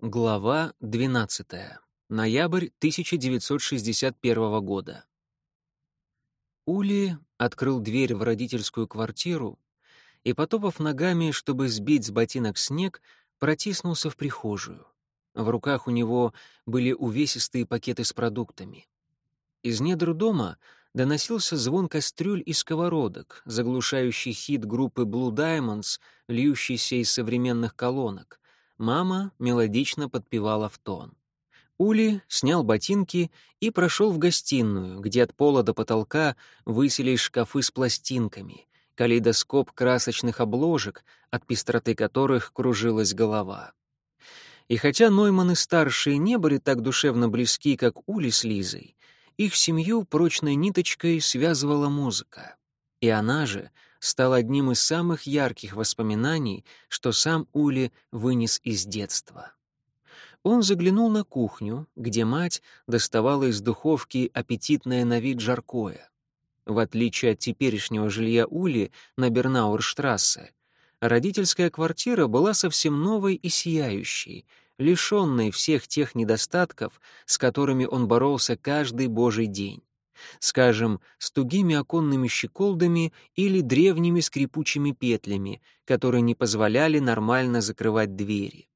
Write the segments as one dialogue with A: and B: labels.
A: Глава 12. Ноябрь 1961 года. Ули открыл дверь в родительскую квартиру и, потопав ногами, чтобы сбить с ботинок снег, протиснулся в прихожую. В руках у него были увесистые пакеты с продуктами. Из недр дома доносился звон кастрюль и сковородок, заглушающий хит группы Blue Diamonds, льющийся из современных колонок — Мама мелодично подпевала в тон. Ули снял ботинки и прошел в гостиную, где от пола до потолка высились шкафы с пластинками, калейдоскоп красочных обложек, от пестроты которых кружилась голова. И хотя Нойманы-старшие не были так душевно близки, как Ули с Лизой, их семью прочной ниточкой связывала музыка. И она же — стал одним из самых ярких воспоминаний, что сам Ули вынес из детства. Он заглянул на кухню, где мать доставала из духовки аппетитное на вид жаркое. В отличие от теперешнего жилья Ули на Бернаурштрассе, родительская квартира была совсем новой и сияющей, лишенной всех тех недостатков, с которыми он боролся каждый божий день скажем, с тугими оконными щеколдами или древними скрипучими петлями, которые не позволяли нормально закрывать двери.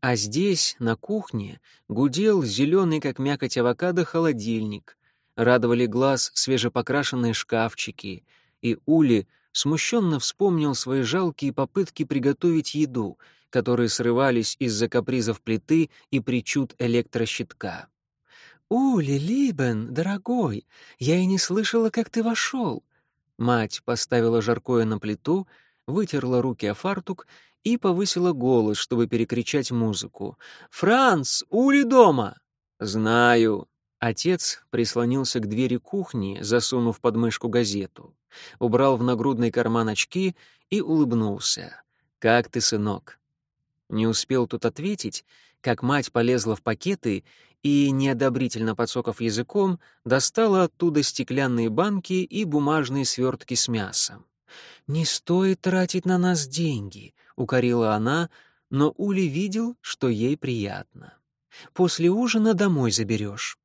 A: А здесь, на кухне, гудел зеленый, как мякоть авокадо, холодильник, радовали глаз свежепокрашенные шкафчики, и Ули смущенно вспомнил свои жалкие попытки приготовить еду, которые срывались из-за капризов плиты и причуд электрощитка. «Ули, Либен, дорогой, я и не слышала, как ты вошел». Мать поставила жаркое на плиту, вытерла руки о фартук и повысила голос, чтобы перекричать музыку. «Франц, Ули дома!» «Знаю». Отец прислонился к двери кухни, засунув под мышку газету. Убрал в нагрудный карман очки и улыбнулся. «Как ты, сынок?» Не успел тут ответить, как мать полезла в пакеты и, неодобрительно подсоков языком, достала оттуда стеклянные банки и бумажные свертки с мясом. «Не стоит тратить на нас деньги», — укорила она, но Ули видел, что ей приятно. «После ужина домой заберешь».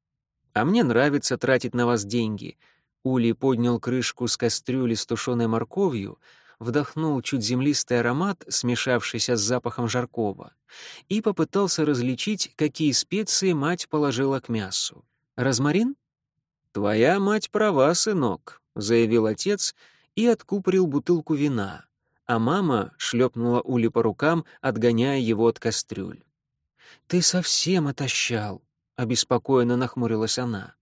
A: «А мне нравится тратить на вас деньги». Ули поднял крышку с кастрюли с тушеной морковью, вдохнул чуть землистый аромат, смешавшийся с запахом жаркого, и попытался различить, какие специи мать положила к мясу. «Розмарин?» «Твоя мать права, сынок», — заявил отец и откупорил бутылку вина, а мама шлепнула Ули по рукам, отгоняя его от кастрюль. «Ты совсем отощал», — обеспокоенно нахмурилась она.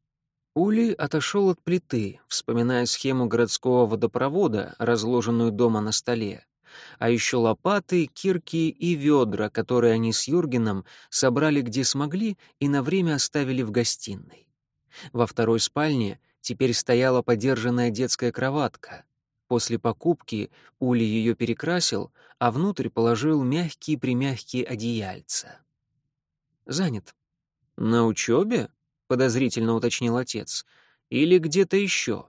A: Ули отошел от плиты, вспоминая схему городского водопровода, разложенную дома на столе, а еще лопаты, кирки и ведра, которые они с Юргеном собрали где смогли и на время оставили в гостиной. Во второй спальне теперь стояла подержанная детская кроватка. После покупки Ули ее перекрасил, а внутрь положил мягкие-примягкие одеяльца. «Занят». «На учебе?» Подозрительно уточнил отец. Или где-то еще.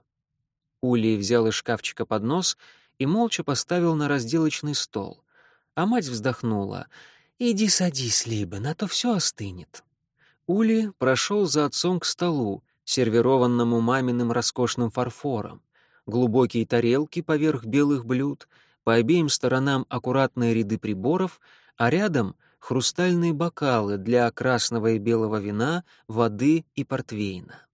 A: Ули взял из шкафчика поднос и молча поставил на разделочный стол. А мать вздохнула. «Иди садись, Либен, а то все остынет». Ули прошел за отцом к столу, сервированному маминым роскошным фарфором. Глубокие тарелки поверх белых блюд, по обеим сторонам аккуратные ряды приборов, а рядом — хрустальные бокалы для красного и белого вина, воды и портвейна.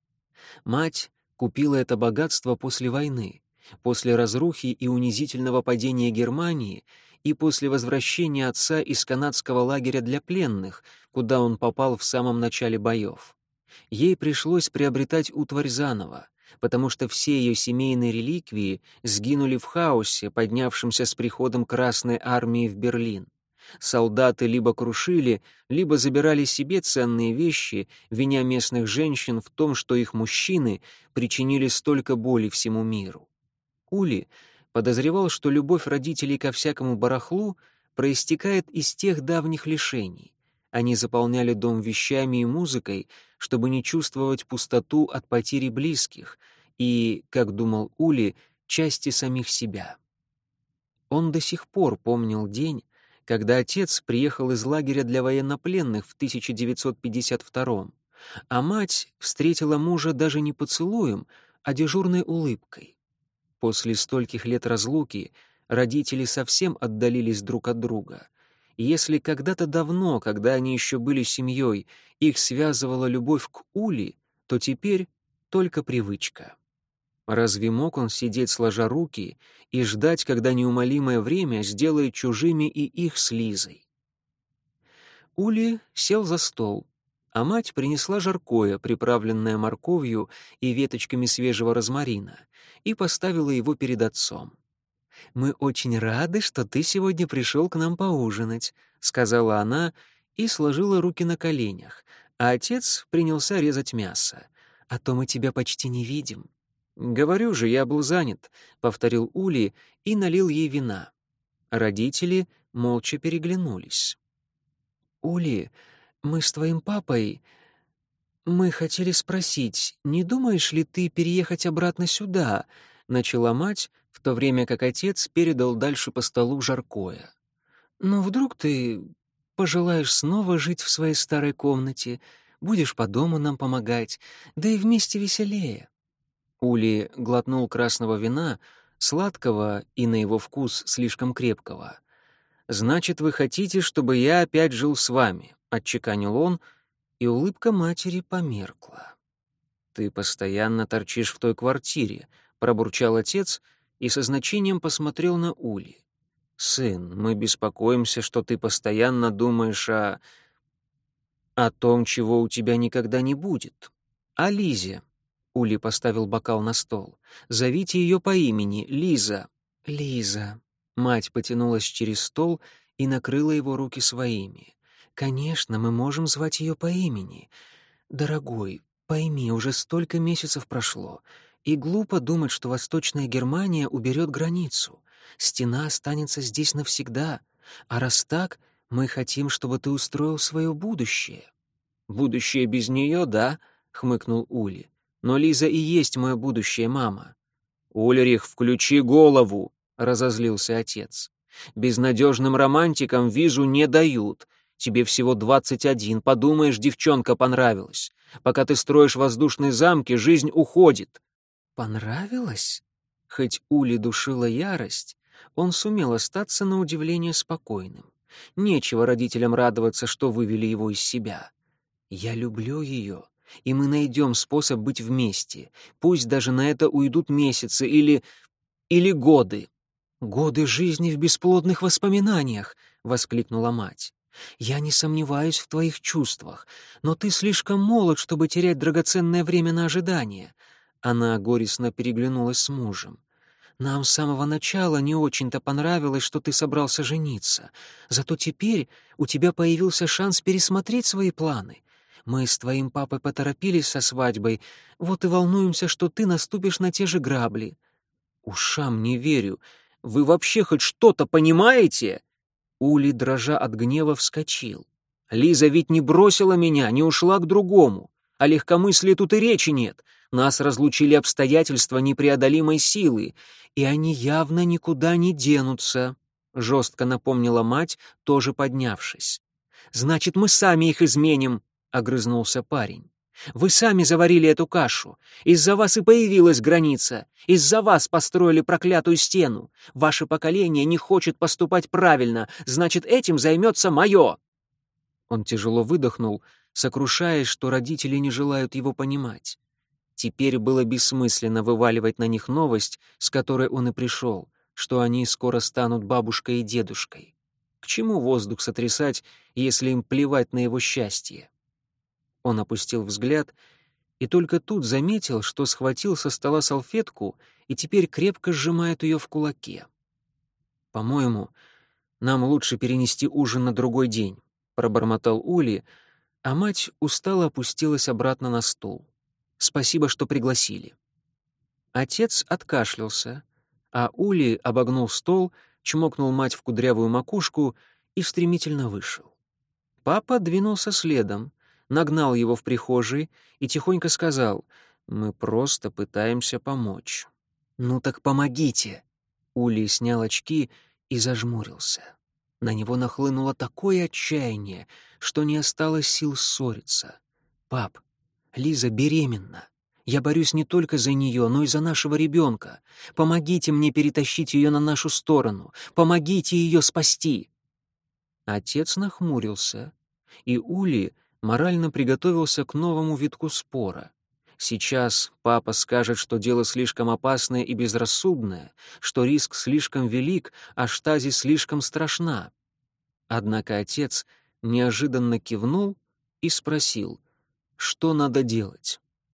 A: Мать купила это богатство после войны, после разрухи и унизительного падения Германии и после возвращения отца из канадского лагеря для пленных, куда он попал в самом начале боев. Ей пришлось приобретать утварь заново, потому что все ее семейные реликвии сгинули в хаосе, поднявшемся с приходом Красной армии в Берлин. Солдаты либо крушили, либо забирали себе ценные вещи, виня местных женщин в том, что их мужчины причинили столько боли всему миру. Ули подозревал, что любовь родителей ко всякому барахлу проистекает из тех давних лишений. Они заполняли дом вещами и музыкой, чтобы не чувствовать пустоту от потери близких и, как думал Ули, части самих себя. Он до сих пор помнил день, когда отец приехал из лагеря для военнопленных в 1952 а мать встретила мужа даже не поцелуем, а дежурной улыбкой. После стольких лет разлуки родители совсем отдалились друг от друга. Если когда-то давно, когда они еще были семьей, их связывала любовь к Ули, то теперь только привычка. Разве мог он сидеть сложа руки и ждать, когда неумолимое время сделает чужими и их с Лизой? Ули сел за стол, а мать принесла жаркое, приправленное морковью и веточками свежего розмарина, и поставила его перед отцом. «Мы очень рады, что ты сегодня пришел к нам поужинать», — сказала она и сложила руки на коленях, а отец принялся резать мясо. «А то мы тебя почти не видим». «Говорю же, я был занят», — повторил Ули и налил ей вина. Родители молча переглянулись. «Ули, мы с твоим папой... Мы хотели спросить, не думаешь ли ты переехать обратно сюда?» — начала мать, в то время как отец передал дальше по столу жаркое. «Но вдруг ты пожелаешь снова жить в своей старой комнате, будешь по дому нам помогать, да и вместе веселее». Ули глотнул красного вина, сладкого и на его вкус слишком крепкого. «Значит, вы хотите, чтобы я опять жил с вами?» — отчеканил он, и улыбка матери померкла. «Ты постоянно торчишь в той квартире», — пробурчал отец и со значением посмотрел на Ули. «Сын, мы беспокоимся, что ты постоянно думаешь о... о том, чего у тебя никогда не будет. О Лизе, Ули поставил бокал на стол. «Зовите ее по имени, Лиза». «Лиза». Мать потянулась через стол и накрыла его руки своими. «Конечно, мы можем звать ее по имени. Дорогой, пойми, уже столько месяцев прошло, и глупо думать, что Восточная Германия уберет границу. Стена останется здесь навсегда, а раз так, мы хотим, чтобы ты устроил свое будущее». «Будущее без нее, да?» — хмыкнул Ули. Но Лиза и есть мое будущее, мама». «Ульрих, включи голову!» — разозлился отец. «Безнадежным романтикам визу не дают. Тебе всего двадцать один, подумаешь, девчонка понравилась. Пока ты строишь воздушные замки, жизнь уходит». «Понравилось?» Хоть Ули душила ярость, он сумел остаться на удивление спокойным. Нечего родителям радоваться, что вывели его из себя. «Я люблю ее и мы найдем способ быть вместе. Пусть даже на это уйдут месяцы или... или годы. «Годы жизни в бесплодных воспоминаниях!» — воскликнула мать. «Я не сомневаюсь в твоих чувствах, но ты слишком молод, чтобы терять драгоценное время на ожидание». Она горестно переглянулась с мужем. «Нам с самого начала не очень-то понравилось, что ты собрался жениться. Зато теперь у тебя появился шанс пересмотреть свои планы. Мы с твоим папой поторопились со свадьбой, вот и волнуемся, что ты наступишь на те же грабли». «Ушам не верю. Вы вообще хоть что-то понимаете?» Ули, дрожа от гнева, вскочил. «Лиза ведь не бросила меня, не ушла к другому. О легкомыслии тут и речи нет. Нас разлучили обстоятельства непреодолимой силы, и они явно никуда не денутся», — жестко напомнила мать, тоже поднявшись. «Значит, мы сами их изменим», — огрызнулся парень. «Вы сами заварили эту кашу. Из-за вас и появилась граница. Из-за вас построили проклятую стену. Ваше поколение не хочет поступать правильно, значит, этим займется мое». Он тяжело выдохнул, сокрушаясь, что родители не желают его понимать. Теперь было бессмысленно вываливать на них новость, с которой он и пришел, что они скоро станут бабушкой и дедушкой. К чему воздух сотрясать, если им плевать на его счастье? Он опустил взгляд и только тут заметил, что схватил со стола салфетку и теперь крепко сжимает ее в кулаке. «По-моему, нам лучше перенести ужин на другой день», — пробормотал Ули, а мать устало опустилась обратно на стул. «Спасибо, что пригласили». Отец откашлялся, а Ули обогнул стол, чмокнул мать в кудрявую макушку и стремительно вышел. Папа двинулся следом, нагнал его в прихожей и тихонько сказал, «Мы просто пытаемся помочь». «Ну так помогите!» Ули снял очки и зажмурился. На него нахлынуло такое отчаяние, что не осталось сил ссориться. «Пап, Лиза беременна. Я борюсь не только за нее, но и за нашего ребенка. Помогите мне перетащить ее на нашу сторону. Помогите ее спасти!» Отец нахмурился, и Ули морально приготовился к новому витку спора. Сейчас папа скажет, что дело слишком опасное и безрассудное, что риск слишком велик, а штази слишком страшна. Однако отец неожиданно кивнул и спросил, что надо делать.